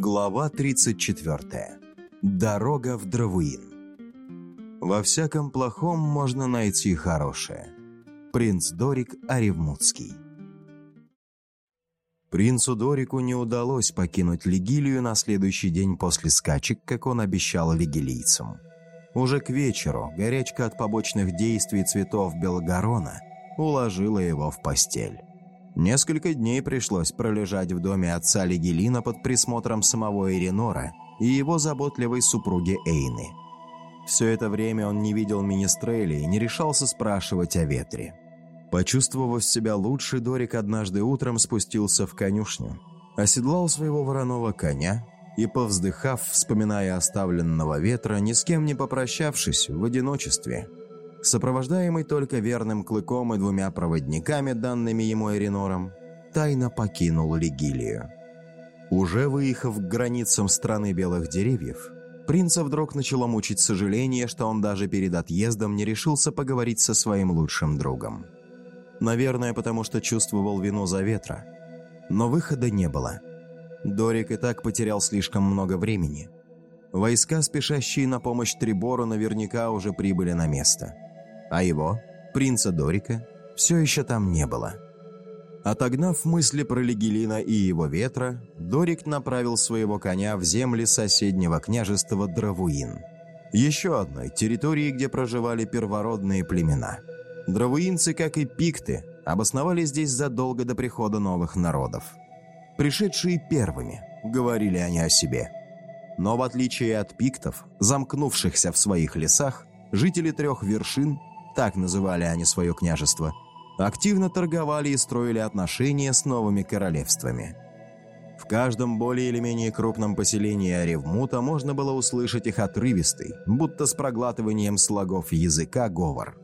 Глава 34. Дорога в Дравуин. Во всяком плохом можно найти хорошее. Принц Дорик Оревмутский. Принцу Дорику не удалось покинуть Легилию на следующий день после скачек, как он обещал легилийцам. Уже к вечеру горячка от побочных действий цветов Белгорона уложила его в постель. Несколько дней пришлось пролежать в доме отца Легелина под присмотром самого Иринора и его заботливой супруги Эйны. Все это время он не видел Министрели и не решался спрашивать о ветре. Почувствовав себя лучше, Дорик однажды утром спустился в конюшню, оседлал своего вороного коня и, повздыхав, вспоминая оставленного ветра, ни с кем не попрощавшись, в одиночестве – сопровождаемый только верным клыком и двумя проводниками, данными ему Эринором, тайно покинул Легилию. Уже выехав к границам страны белых деревьев, принца вдруг начало мучить сожаление, что он даже перед отъездом не решился поговорить со своим лучшим другом. Наверное, потому что чувствовал вину за ветра. Но выхода не было. Дорик и так потерял слишком много времени. Войска, спешащие на помощь Трибору, наверняка уже прибыли на место – а его, принца Дорика, все еще там не было. Отогнав мысли про Легелина и его ветра, Дорик направил своего коня в земли соседнего княжества Дравуин. Еще одной территории, где проживали первородные племена. Дравуинцы, как и пикты, обосновались здесь задолго до прихода новых народов. «Пришедшие первыми», — говорили они о себе. Но в отличие от пиктов, замкнувшихся в своих лесах, жители трех вершин так называли они свое княжество, активно торговали и строили отношения с новыми королевствами. В каждом более или менее крупном поселении Оревмута можно было услышать их отрывистый, будто с проглатыванием слогов языка, говор.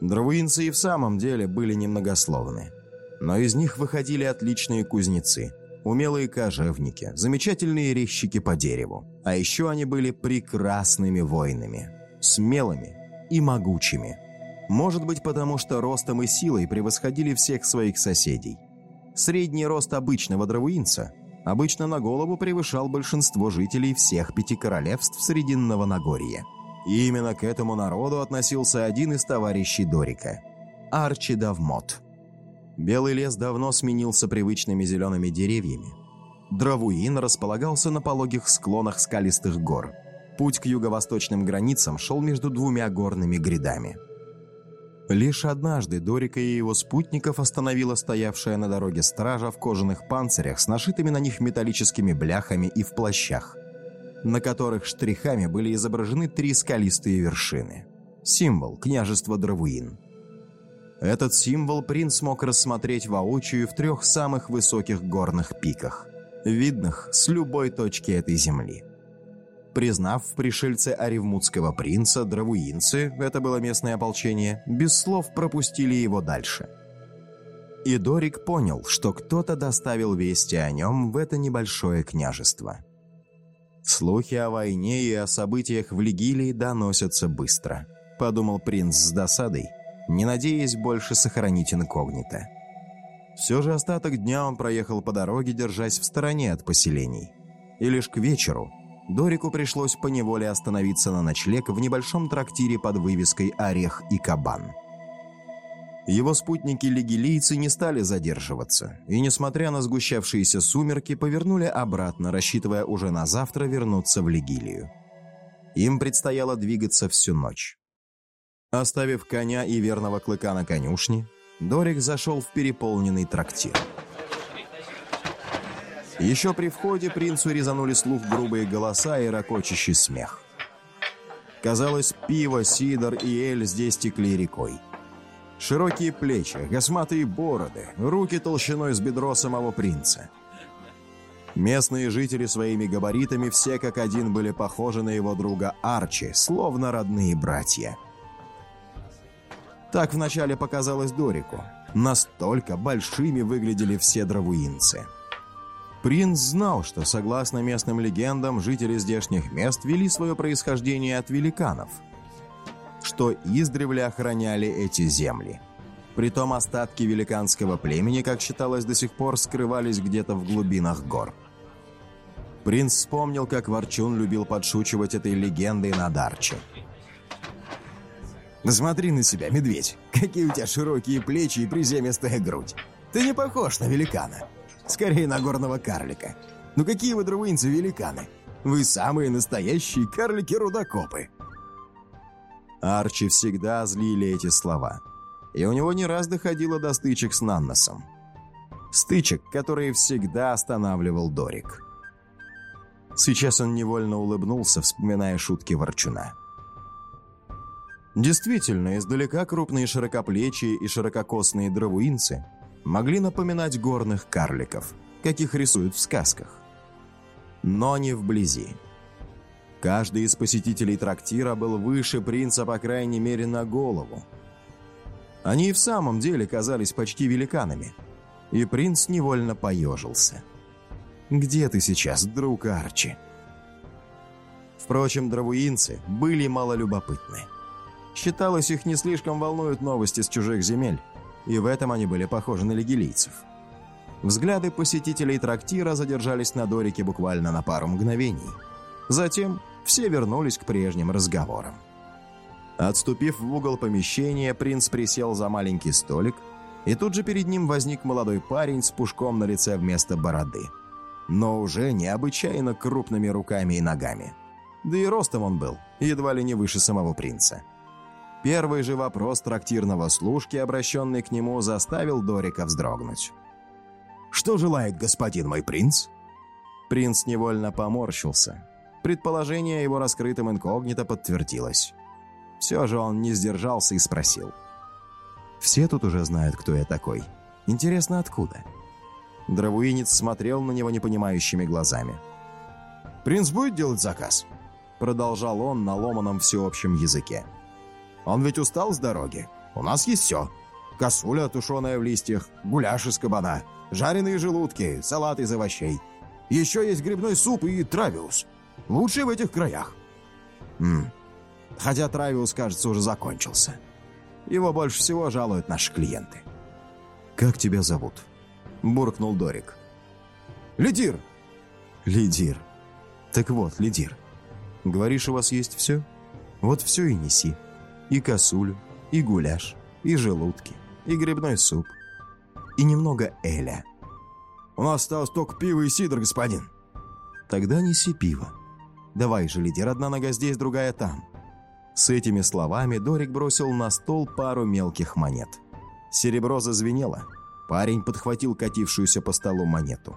Дравуинцы и в самом деле были немногословны. Но из них выходили отличные кузнецы, умелые кожевники, замечательные резчики по дереву. А еще они были прекрасными воинами, смелыми и могучими – может быть, потому что ростом и силой превосходили всех своих соседей. Средний рост обычного дравуинца обычно на голову превышал большинство жителей всех пяти королевств Срединного Нагорья. И именно к этому народу относился один из товарищей Дорика – Арчи Давмот. Белый лес давно сменился привычными зелеными деревьями. Дравуин располагался на пологих склонах скалистых гор. Путь к юго-восточным границам шел между двумя горными грядами – Лишь однажды Дорика и его спутников остановила стоявшая на дороге стража в кожаных панцирях с нашитыми на них металлическими бляхами и в плащах, на которых штрихами были изображены три скалистые вершины. Символ княжества Дравуин. Этот символ принц смог рассмотреть воочию в трех самых высоких горных пиках, видных с любой точки этой земли. Признав в пришельце Оревмутского принца, дравуинцы, это было местное ополчение, без слов пропустили его дальше. И Дорик понял, что кто-то доставил вести о нем в это небольшое княжество. Слухи о войне и о событиях в Легилии доносятся быстро, подумал принц с досадой, не надеясь больше сохранить инкогнито. Все же остаток дня он проехал по дороге, держась в стороне от поселений. И лишь к вечеру Дорику пришлось поневоле остановиться на ночлег в небольшом трактире под вывеской «Орех и кабан». Его спутники-легилийцы не стали задерживаться, и, несмотря на сгущавшиеся сумерки, повернули обратно, рассчитывая уже на завтра вернуться в Легилию. Им предстояло двигаться всю ночь. Оставив коня и верного клыка на конюшне, Дорик зашел в переполненный трактир. Еще при входе принцу резанули слух грубые голоса и ракочащий смех. Казалось, пиво, сидор и эль здесь текли рекой. Широкие плечи, косматые бороды, руки толщиной с бедро самого принца. Местные жители своими габаритами все как один были похожи на его друга Арчи, словно родные братья. Так вначале показалось Дорику. Настолько большими выглядели все дравуинцы. Принц знал, что, согласно местным легендам, жители здешних мест вели свое происхождение от великанов, что издревле охраняли эти земли. Притом остатки великанского племени, как считалось до сих пор, скрывались где-то в глубинах гор. Принц вспомнил, как Ворчун любил подшучивать этой легендой на Дарче. «Смотри на себя, медведь! Какие у тебя широкие плечи и приземистая грудь! Ты не похож на великана! Скорее на горного карлика! Ну какие вы, друвынцы, великаны! Вы самые настоящие карлики-рудокопы!» Арчи всегда злили эти слова, и у него не раз доходило до стычек с Нанносом. Стычек, которые всегда останавливал Дорик. Сейчас он невольно улыбнулся, вспоминая шутки Ворчуна. Действительно, издалека крупные широкоплечие и ширококосные дровуинцы могли напоминать горных карликов, каких рисуют в сказках. Но не вблизи. Каждый из посетителей трактира был выше принца, по крайней мере, на голову. Они и в самом деле казались почти великанами, и принц невольно поежился – где ты сейчас, друг Арчи?» Впрочем, дровуинцы были малолюбопытны. Считалось, их не слишком волнуют новости с чужих земель, и в этом они были похожи на легилийцев. Взгляды посетителей трактира задержались на Дорике буквально на пару мгновений. Затем все вернулись к прежним разговорам. Отступив в угол помещения, принц присел за маленький столик, и тут же перед ним возник молодой парень с пушком на лице вместо бороды – но уже необычайно крупными руками и ногами. Да и ростом он был, едва ли не выше самого принца. Первый же вопрос трактирного служки, обращенный к нему, заставил Дорика вздрогнуть. «Что желает господин мой принц?» Принц невольно поморщился. Предположение его раскрытым инкогнито подтвердилось. Все же он не сдержался и спросил. «Все тут уже знают, кто я такой. Интересно, откуда?» Дровуинец смотрел на него непонимающими глазами. «Принц будет делать заказ?» Продолжал он на ломаном всеобщем языке. «Он ведь устал с дороги. У нас есть все. Косуля, тушеная в листьях, гуляш из кабана, жареные желудки, салат из овощей. Еще есть грибной суп и травиус. Лучший в этих краях». «Хм. Хотя травиус, кажется, уже закончился. Его больше всего жалуют наши клиенты». «Как тебя зовут?» буркнул Дорик. «Лидир!» «Лидир. Так вот, Лидир, говоришь, у вас есть все? Вот все и неси. И косулю, и гуляш, и желудки, и грибной суп, и немного эля». «У нас осталось только пиво и сидр, господин». «Тогда неси пиво. Давай же, Лидир, одна нога здесь, другая там». С этими словами Дорик бросил на стол пару мелких монет. Серебро зазвенело, Парень подхватил катившуюся по столу монету.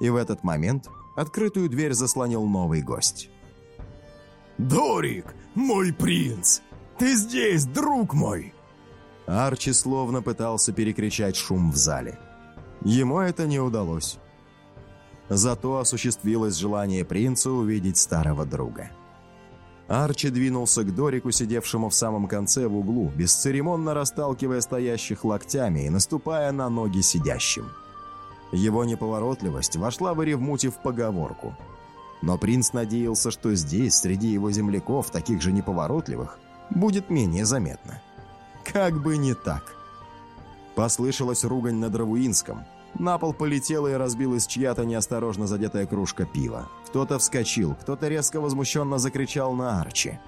И в этот момент открытую дверь заслонил новый гость. «Дорик, мой принц! Ты здесь, друг мой!» Арчи словно пытался перекричать шум в зале. Ему это не удалось. Зато осуществилось желание принца увидеть старого друга. Арчи двинулся к Дорику, сидевшему в самом конце в углу, бесцеремонно расталкивая стоящих локтями и наступая на ноги сидящим. Его неповоротливость вошла в Эревмуте в поговорку. Но принц надеялся, что здесь, среди его земляков, таких же неповоротливых, будет менее заметно. Как бы не так. Послышалась ругань на Дравуинском – на пол полетела и разбилась чья-то неосторожно задетая кружка пива. Кто-то вскочил, кто-то резко возмущенно закричал на Арчи.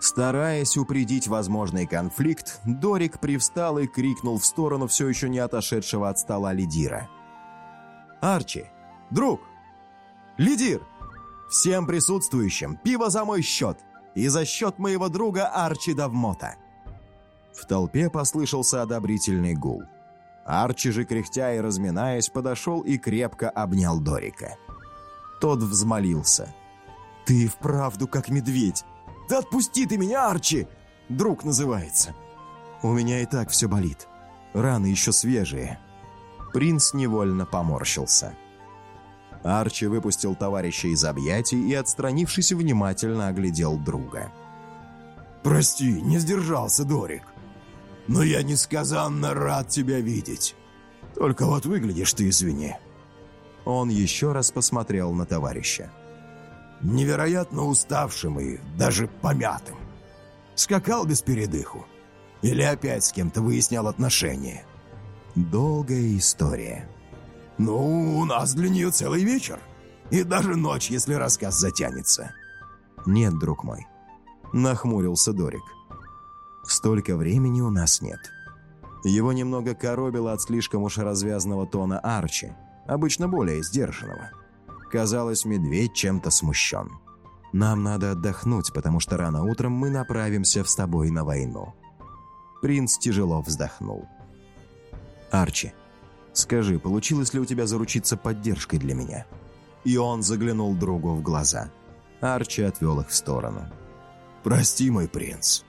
Стараясь упредить возможный конфликт, Дорик привстал и крикнул в сторону все еще не отошедшего от стола лидира. «Арчи! Друг! Лидир! Всем присутствующим пиво за мой счет! И за счет моего друга Арчи Давмота!» В толпе послышался одобрительный гул. Арчи же, кряхтя и разминаясь, подошел и крепко обнял Дорика. Тот взмолился. «Ты вправду как медведь! Да отпусти ты меня, Арчи!» «Друг называется!» «У меня и так все болит. Раны еще свежие». Принц невольно поморщился. Арчи выпустил товарища из объятий и, отстранившись, внимательно оглядел друга. «Прости, не сдержался, Дорик но я несказанно рад тебя видеть. Только вот выглядишь ты, извини». Он еще раз посмотрел на товарища. «Невероятно уставшим и даже помятым. Скакал без передыху? Или опять с кем-то выяснял отношения?» «Долгая история». «Ну, у нас для нее целый вечер. И даже ночь, если рассказ затянется». «Нет, друг мой», — нахмурился Дорик. «Столько времени у нас нет». Его немного коробило от слишком уж развязанного тона Арчи, обычно более сдержанного. Казалось, медведь чем-то смущен. «Нам надо отдохнуть, потому что рано утром мы направимся с тобой на войну». Принц тяжело вздохнул. «Арчи, скажи, получилось ли у тебя заручиться поддержкой для меня?» И он заглянул другу в глаза. Арчи отвел их в сторону. «Прости, мой принц.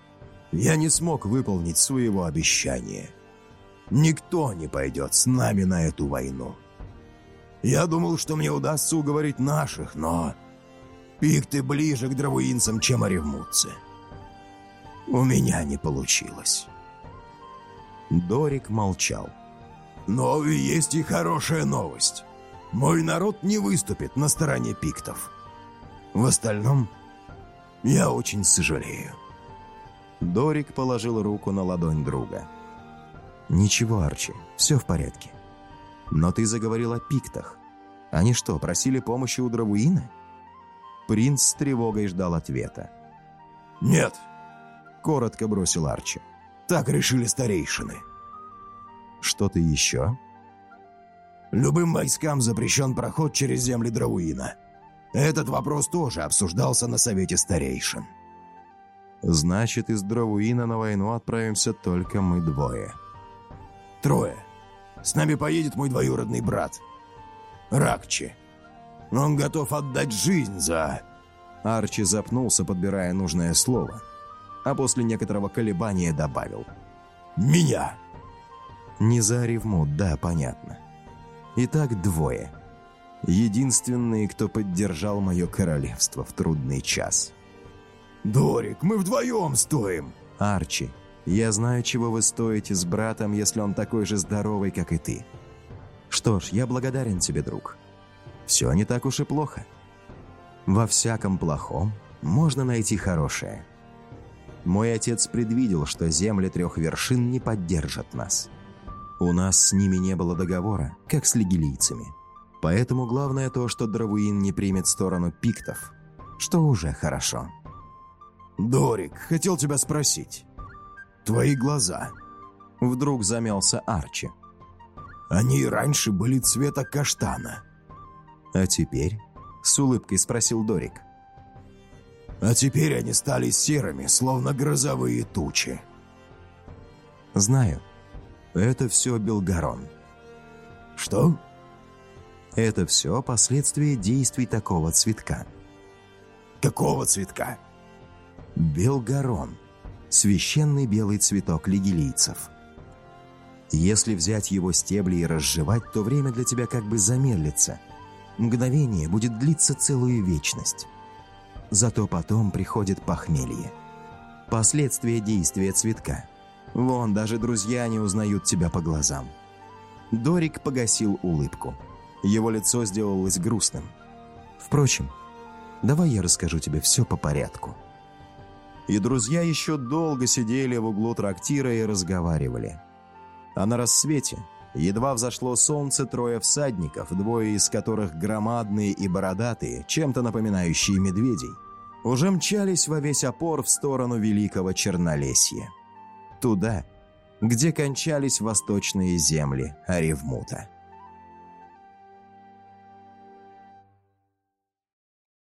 Я не смог выполнить своего обещания. Никто не пойдет с нами на эту войну. Я думал, что мне удастся уговорить наших, но... Пикты ближе к дровуинцам, чем оревмутцы. У меня не получилось». Дорик молчал. «Но есть и хорошая новость. Мой народ не выступит на стороне пиктов. В остальном, я очень сожалею». Дорик положил руку на ладонь друга. «Ничего, Арчи, все в порядке. Но ты заговорил о пиктах. Они что, просили помощи у Дравуина?» Принц с тревогой ждал ответа. «Нет», — коротко бросил Арчи. Так решили старейшины. Что-то еще? Любым войскам запрещен проход через земли Драуина. Этот вопрос тоже обсуждался на Совете Старейшин. Значит, из Драуина на войну отправимся только мы двое. Трое. С нами поедет мой двоюродный брат. Ракчи. Он готов отдать жизнь за... Арчи запнулся, подбирая нужное слово – а после некоторого колебания добавил. «Меня!» «Не за Ревмут, да, понятно. Итак, двое. Единственные, кто поддержал мое королевство в трудный час». «Дорик, мы вдвоем стоим!» «Арчи, я знаю, чего вы стоите с братом, если он такой же здоровый, как и ты. Что ж, я благодарен тебе, друг. Все не так уж и плохо. Во всяком плохом можно найти хорошее». Мой отец предвидел, что земли трех вершин не поддержат нас. У нас с ними не было договора, как с лигилийцами. Поэтому главное то, что Дравуин не примет сторону пиктов, что уже хорошо. «Дорик, хотел тебя спросить. Твои глаза...» Вдруг замялся Арчи. «Они раньше были цвета каштана». «А теперь?» — с улыбкой спросил Дорик. А теперь они стали серыми, словно грозовые тучи. Знаю. Это все Белгарон. Что? Это все последствия действий такого цветка. Какого цветка? Белгарон. Священный белый цветок лигилийцев. Если взять его стебли и разжевать, то время для тебя как бы замедлится. Мгновение будет длиться целую вечность. Зато потом приходит похмелье. Последствия действия цветка. Вон, даже друзья не узнают тебя по глазам. Дорик погасил улыбку. Его лицо сделалось грустным. Впрочем, давай я расскажу тебе все по порядку. И друзья еще долго сидели в углу трактира и разговаривали. А на рассвете, едва взошло солнце, трое всадников, двое из которых громадные и бородатые, чем-то напоминающие медведей, уже мчались во весь опор в сторону Великого Чернолесья. Туда, где кончались восточные земли Аревмута.